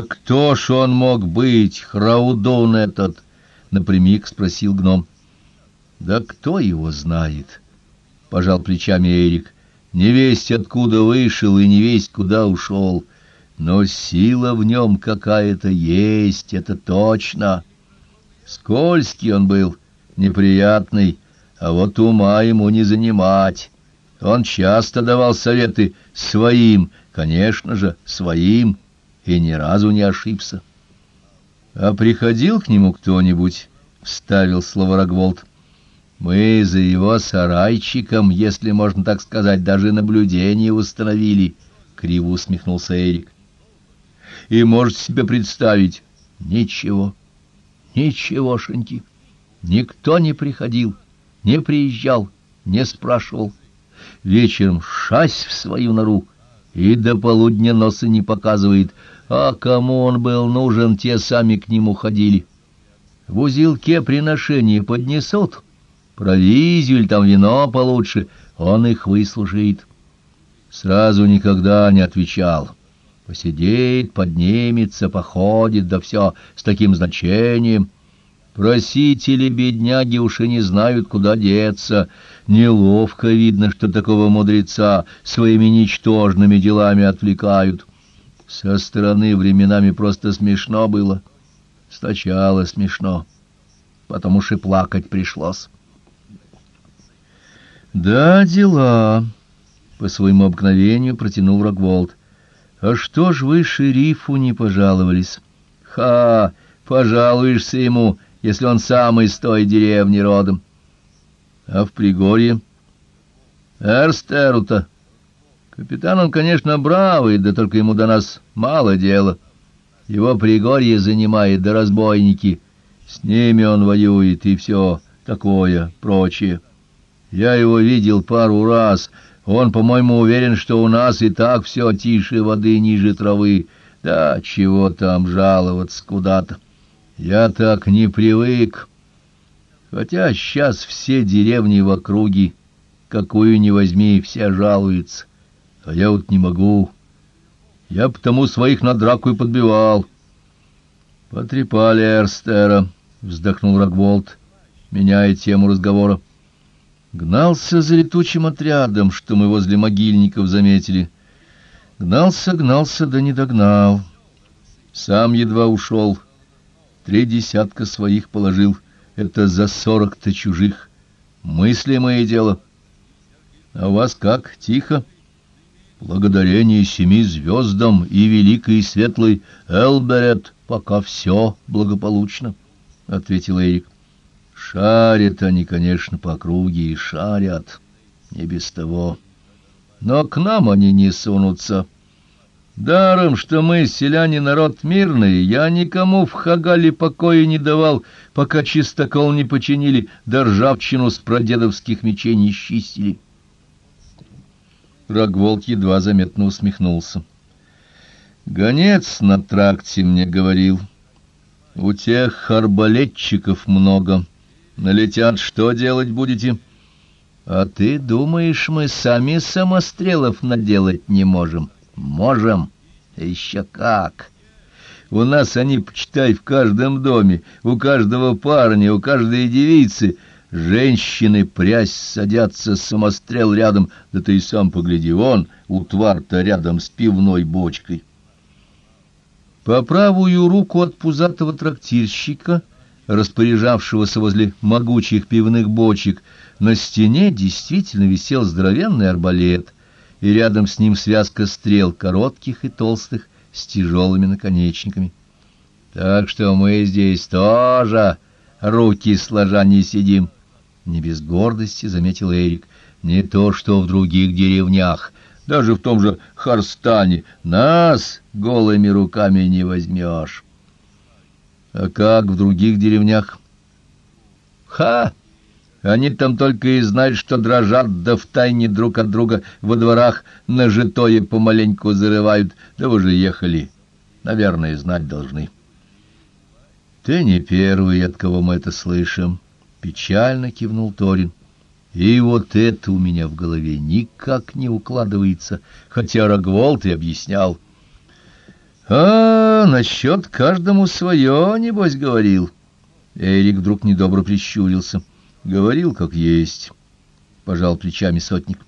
«Да кто ж он мог быть, Храудон этот?» — напрямик спросил гном. «Да кто его знает?» — пожал плечами Эрик. «Не весть откуда вышел и не весть куда ушел. Но сила в нем какая-то есть, это точно. Скользкий он был, неприятный, а вот ума ему не занимать. Он часто давал советы своим, конечно же, своим, и ни разу не ошибся. — А приходил к нему кто-нибудь? — вставил слово Рогволд. — Мы за его сарайчиком, если можно так сказать, даже наблюдение установили, — криво усмехнулся Эрик. — И можете себе представить? Ничего, ничегошеньки. Никто не приходил, не приезжал, не спрашивал. Вечером шась в свою нору и до полудня носа не показывает, а кому он был нужен, те сами к нему ходили. В узелке приношения поднесут, провизию или там вино получше, он их выслушает. Сразу никогда не отвечал. Посидит, поднимется, походит, да все с таким значением. Просители, бедняги, уж и не знают, куда деться. Неловко видно, что такого мудреца своими ничтожными делами отвлекают. Со стороны временами просто смешно было. Сначала смешно, потом уж и плакать пришлось. «Да, дела», — по своему обыкновению протянул Рогволд. «А что ж вы шерифу не пожаловались?» «Ха! Пожалуешься ему, если он сам из той деревни родом». «А в Пригорье?» «Эрстеру-то Капитан он, конечно, бравый, да только ему до нас мало дела. Его пригорье занимает, да разбойники. С ними он воюет, и все такое, прочее. Я его видел пару раз. Он, по-моему, уверен, что у нас и так все тише воды, ниже травы. Да чего там жаловаться куда-то. Я так не привык. Хотя сейчас все деревни в округе, какую ни возьми, все жалуются. А я вот не могу. Я потому своих на драку и подбивал. Потрепали Эрстера, вздохнул Рогволд, меняя тему разговора. Гнался за летучим отрядом, что мы возле могильников заметили. Гнался, гнался, да не догнал. Сам едва ушел. Три десятка своих положил. Это за сорок-то чужих. Мыслимое дело. А у вас как, тихо? — Благодарение семи звездам и великой и светлой Элберет пока все благополучно, — ответил Эрик. Шарят они, конечно, по округе и шарят, не без того. Но к нам они не сунутся. Даром, что мы, селяне, народ мирный, я никому в Хагале покоя не давал, пока чистокол не починили, да ржавчину с прадедовских мечей не счистили. Рогволд едва заметно усмехнулся. Гонец на тракте мне говорил. У тех арбалетчиков много. Налетят, что делать будете? А ты думаешь, мы сами самострелов наделать не можем? Можем. Еще как. У нас они, почитай, в каждом доме, у каждого парня, у каждой девицы — Женщины, прясь, садятся, самострел рядом, да ты и сам погляди, вон, утвар-то рядом с пивной бочкой. По правую руку от пузатого трактирщика, распоряжавшегося возле могучих пивных бочек, на стене действительно висел здоровенный арбалет, и рядом с ним связка стрел, коротких и толстых, с тяжелыми наконечниками. Так что мы здесь тоже руки сложа не сидим. Не без гордости заметил Эрик. Не то, что в других деревнях, даже в том же Харстане. Нас голыми руками не возьмешь. А как в других деревнях? Ха! Они там только и знают, что дрожат, да втайне друг от друга во дворах нажитое помаленьку зарывают. Да вы же ехали. Наверное, знать должны. Ты не первый, от кого мы это слышим. Печально кивнул Торин. И вот это у меня в голове никак не укладывается, хотя Рогволд и объяснял. А, насчет каждому свое, небось, говорил. Эрик вдруг недобро прищурился. Говорил, как есть. Пожал плечами сотник.